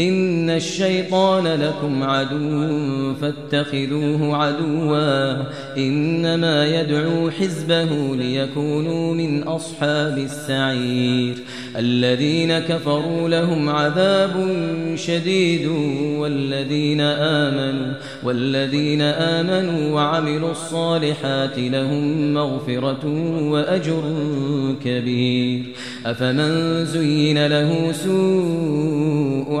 إن الشيطان لكم عدو فاتخذوه عدوا إنما يدعو حزبه ليكونوا من أصحاب السعير الذين كفروا لهم عذاب شديد والذين آمنوا والذين آمنوا وعملوا الصالحات لهم مغفرة وأجر كبير أفمن زين له سوء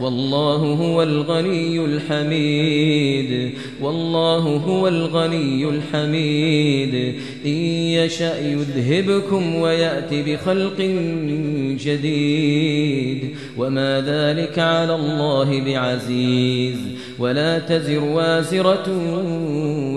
والله هو الغني الحميد. والله هو الغني الحميد. إن يشأ يذهبكم ويأتي بخلق جديد. وما ذلك على الله بعزيز. ولا تزر وازرة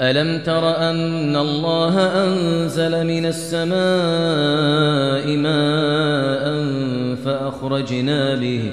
ألم تر أن الله أنزل من السماء ماء فأخرجنا به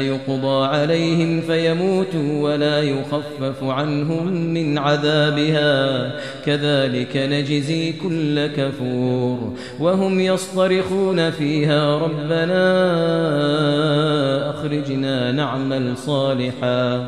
يقضى عليهم فيموتوا ولا يخفف عنهم من عذابها. كذلك نجزي كل كفور. وهم يصطرخون فيها ربنا أخرجنا نعمل صالحا.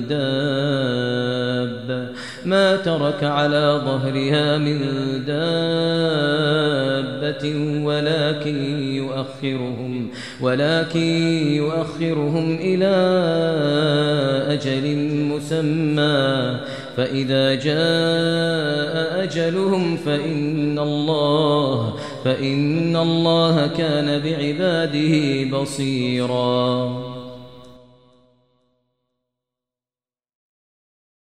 داب. ما ترك على ظهرها من دابة ولكن يؤخرهم ولكن يؤخرهم إلى أجل مسمى. فإذا جاء أجلهم فإن الله فإن الله كان بعباده بصيراً.